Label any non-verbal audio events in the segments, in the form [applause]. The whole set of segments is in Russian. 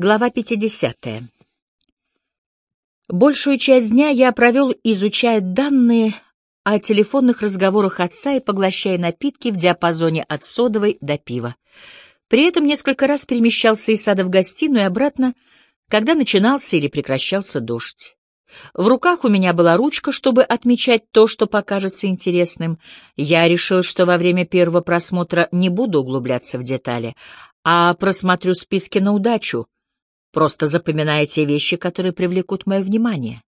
Глава 50. Большую часть дня я провел, изучая данные о телефонных разговорах отца и поглощая напитки в диапазоне от содовой до пива. При этом несколько раз перемещался из сада в гостиную и обратно, когда начинался или прекращался дождь. В руках у меня была ручка, чтобы отмечать то, что покажется интересным. Я решил, что во время первого просмотра не буду углубляться в детали, а просмотрю списки на удачу — просто запоминая те вещи, которые привлекут мое внимание.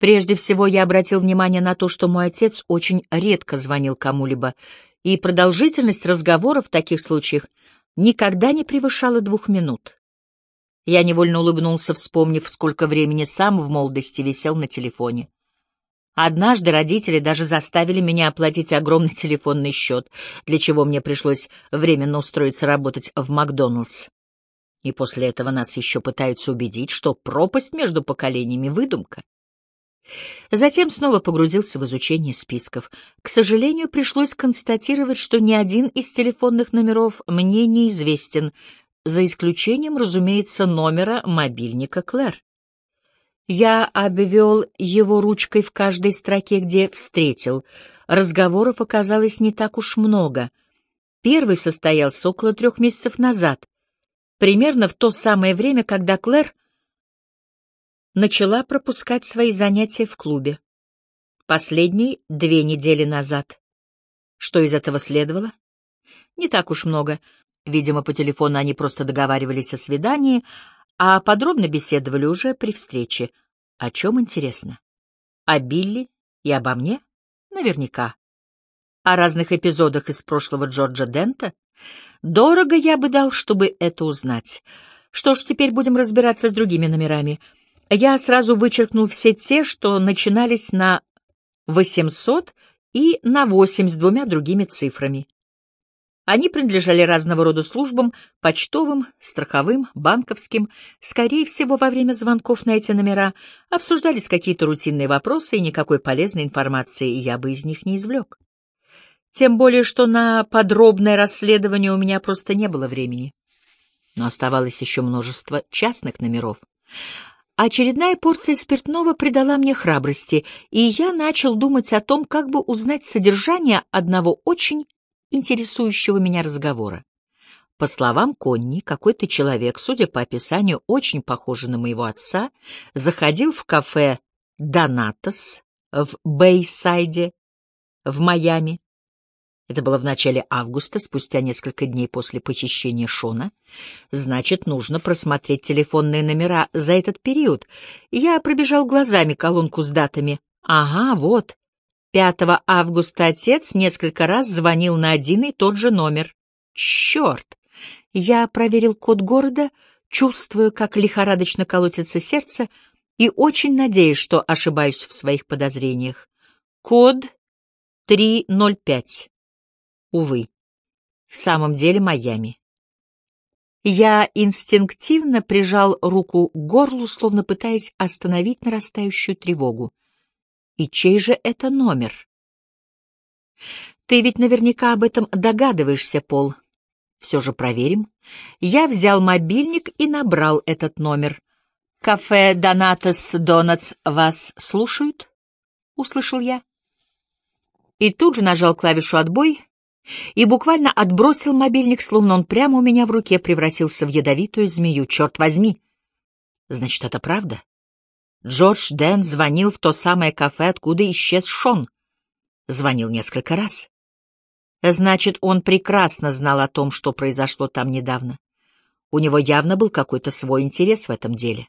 Прежде всего, я обратил внимание на то, что мой отец очень редко звонил кому-либо, и продолжительность разговора в таких случаях никогда не превышала двух минут. Я невольно улыбнулся, вспомнив, сколько времени сам в молодости висел на телефоне. Однажды родители даже заставили меня оплатить огромный [laughs] телефонный счет, для чего мне пришлось временно устроиться работать в Макдоналдс. И после этого нас еще пытаются убедить, что пропасть между поколениями — выдумка. Затем снова погрузился в изучение списков. К сожалению, пришлось констатировать, что ни один из телефонных номеров мне неизвестен, за исключением, разумеется, номера мобильника Клэр. Я обвел его ручкой в каждой строке, где встретил. Разговоров оказалось не так уж много. Первый состоялся около трех месяцев назад примерно в то самое время, когда Клэр начала пропускать свои занятия в клубе. Последний — две недели назад. Что из этого следовало? Не так уж много. Видимо, по телефону они просто договаривались о свидании, а подробно беседовали уже при встрече. О чем интересно? О Билли и обо мне? Наверняка. О разных эпизодах из прошлого Джорджа Дента? Дорого я бы дал, чтобы это узнать. Что ж, теперь будем разбираться с другими номерами. Я сразу вычеркнул все те, что начинались на 800 и на 8 с двумя другими цифрами. Они принадлежали разного рода службам, почтовым, страховым, банковским. Скорее всего, во время звонков на эти номера обсуждались какие-то рутинные вопросы, и никакой полезной информации я бы из них не извлек. Тем более, что на подробное расследование у меня просто не было времени. Но оставалось еще множество частных номеров. Очередная порция спиртного придала мне храбрости, и я начал думать о том, как бы узнать содержание одного очень интересующего меня разговора. По словам Конни, какой-то человек, судя по описанию, очень похожий на моего отца, заходил в кафе «Донатос» в Бейсайде в Майами это было в начале августа, спустя несколько дней после похищения Шона. Значит, нужно просмотреть телефонные номера за этот период. Я пробежал глазами колонку с датами. Ага, вот. 5 августа отец несколько раз звонил на один и тот же номер. Черт! Я проверил код города, чувствуя, как лихорадочно колотится сердце, и очень надеюсь, что ошибаюсь в своих подозрениях. Код 305. Увы, в самом деле Майами. Я инстинктивно прижал руку к горлу, словно пытаясь остановить нарастающую тревогу. И чей же это номер? Ты ведь наверняка об этом догадываешься, Пол. Все же проверим. Я взял мобильник и набрал этот номер. «Кафе Донатос Донатс вас слушают?» — услышал я. И тут же нажал клавишу «Отбой», и буквально отбросил мобильник, словно он прямо у меня в руке превратился в ядовитую змею. Черт возьми! Значит, это правда? Джордж Дэн звонил в то самое кафе, откуда исчез Шон. Звонил несколько раз. Значит, он прекрасно знал о том, что произошло там недавно. У него явно был какой-то свой интерес в этом деле.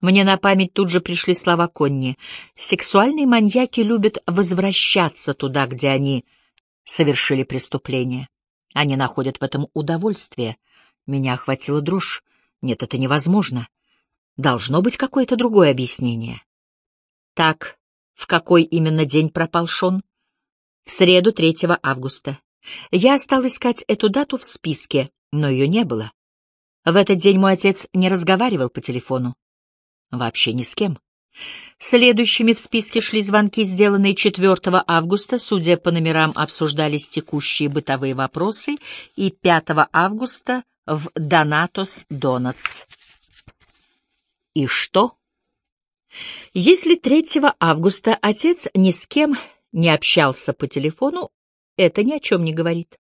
Мне на память тут же пришли слова Конни. Сексуальные маньяки любят возвращаться туда, где они совершили преступление. Они находят в этом удовольствие. Меня охватила дрожь. Нет, это невозможно. Должно быть какое-то другое объяснение. Так, в какой именно день пропал Шон? В среду 3 августа. Я стал искать эту дату в списке, но ее не было. В этот день мой отец не разговаривал по телефону. Вообще ни с кем. Следующими в списке шли звонки, сделанные 4 августа, судя по номерам, обсуждались текущие бытовые вопросы, и 5 августа в Донатос Донатс. И что? Если 3 августа отец ни с кем не общался по телефону, это ни о чем не говорит.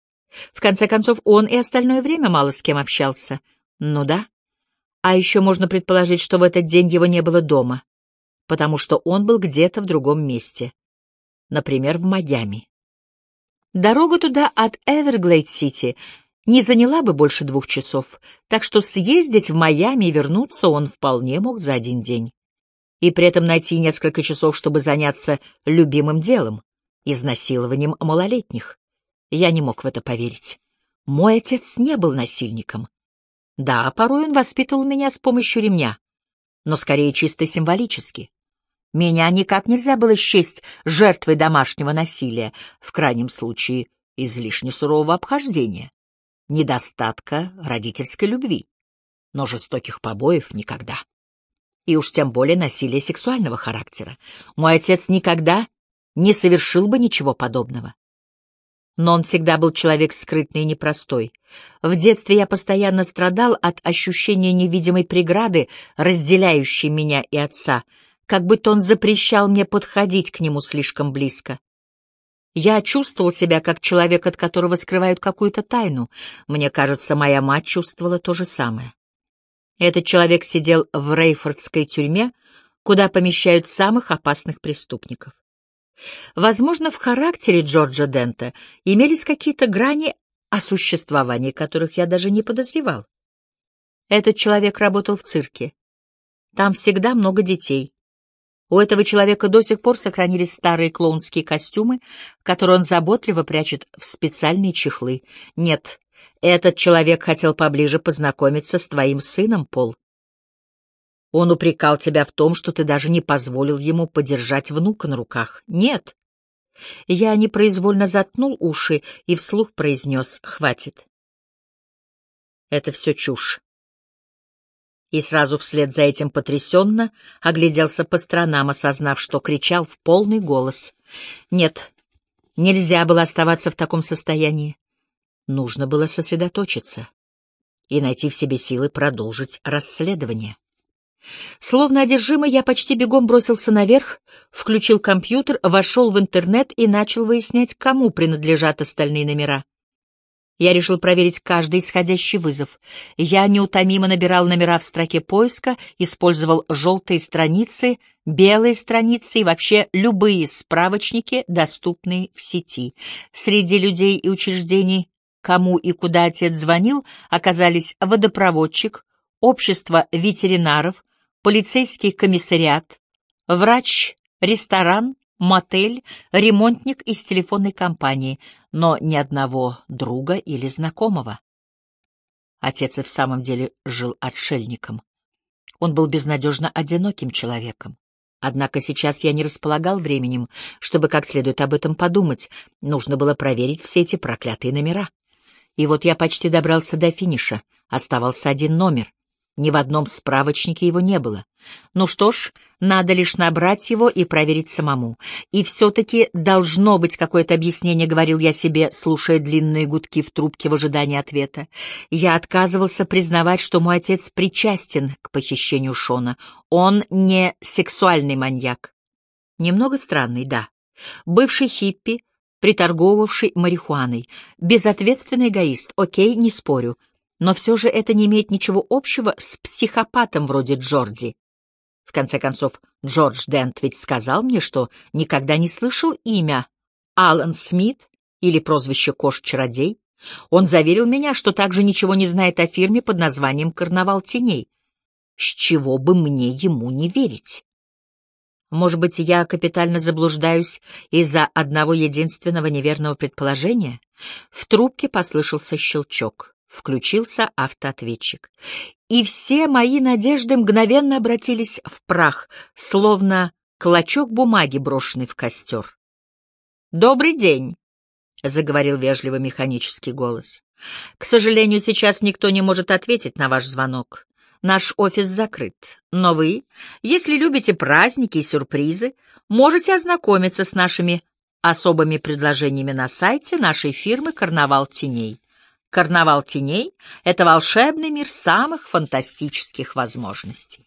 В конце концов, он и остальное время мало с кем общался. Ну да. А еще можно предположить, что в этот день его не было дома, потому что он был где-то в другом месте. Например, в Майами. Дорога туда от Эверглейд-Сити не заняла бы больше двух часов, так что съездить в Майами и вернуться он вполне мог за один день. И при этом найти несколько часов, чтобы заняться любимым делом — изнасилованием малолетних. Я не мог в это поверить. Мой отец не был насильником. Да, порой он воспитывал меня с помощью ремня, но скорее чисто символически. Меня никак нельзя было счесть жертвой домашнего насилия, в крайнем случае излишне сурового обхождения недостатка родительской любви, но жестоких побоев никогда. И уж тем более насилия сексуального характера. Мой отец никогда не совершил бы ничего подобного. Но он всегда был человек скрытный и непростой. В детстве я постоянно страдал от ощущения невидимой преграды, разделяющей меня и отца, как будто он запрещал мне подходить к нему слишком близко. Я чувствовал себя как человек, от которого скрывают какую-то тайну. Мне кажется, моя мать чувствовала то же самое. Этот человек сидел в Рейфордской тюрьме, куда помещают самых опасных преступников. Возможно, в характере Джорджа Дента имелись какие-то грани, о существовании которых я даже не подозревал. Этот человек работал в цирке. Там всегда много детей. У этого человека до сих пор сохранились старые клоунские костюмы, которые он заботливо прячет в специальные чехлы. Нет, этот человек хотел поближе познакомиться с твоим сыном, Пол. Он упрекал тебя в том, что ты даже не позволил ему подержать внука на руках. Нет. Я непроизвольно заткнул уши и вслух произнес «хватит». Это все чушь и сразу вслед за этим потрясенно огляделся по сторонам, осознав, что кричал в полный голос. Нет, нельзя было оставаться в таком состоянии. Нужно было сосредоточиться и найти в себе силы продолжить расследование. Словно одержимый, я почти бегом бросился наверх, включил компьютер, вошел в интернет и начал выяснять, кому принадлежат остальные номера. Я решил проверить каждый исходящий вызов. Я неутомимо набирал номера в строке поиска, использовал желтые страницы, белые страницы и вообще любые справочники, доступные в сети. Среди людей и учреждений, кому и куда отец звонил, оказались водопроводчик, общество ветеринаров, полицейский комиссариат, врач, ресторан, мотель, ремонтник из телефонной компании, но ни одного друга или знакомого. Отец и в самом деле жил отшельником. Он был безнадежно одиноким человеком. Однако сейчас я не располагал временем, чтобы как следует об этом подумать. Нужно было проверить все эти проклятые номера. И вот я почти добрался до финиша. Оставался один номер. Ни в одном справочнике его не было. Ну что ж, надо лишь набрать его и проверить самому. И все-таки должно быть какое-то объяснение, говорил я себе, слушая длинные гудки в трубке в ожидании ответа. Я отказывался признавать, что мой отец причастен к похищению Шона. Он не сексуальный маньяк. Немного странный, да. Бывший хиппи, приторговавший марихуаной. Безответственный эгоист, окей, не спорю. Но все же это не имеет ничего общего с психопатом вроде Джорди. В конце концов, Джордж Дент ведь сказал мне, что никогда не слышал имя Алан Смит или прозвище Кош-чародей. Он заверил меня, что также ничего не знает о фирме под названием «Карнавал теней». С чего бы мне ему не верить? Может быть, я капитально заблуждаюсь из-за одного единственного неверного предположения? В трубке послышался щелчок. Включился автоответчик. И все мои надежды мгновенно обратились в прах, словно клочок бумаги, брошенный в костер. «Добрый день», — заговорил вежливо механический голос. «К сожалению, сейчас никто не может ответить на ваш звонок. Наш офис закрыт. Но вы, если любите праздники и сюрпризы, можете ознакомиться с нашими особыми предложениями на сайте нашей фирмы «Карнавал теней». Карнавал теней — это волшебный мир самых фантастических возможностей.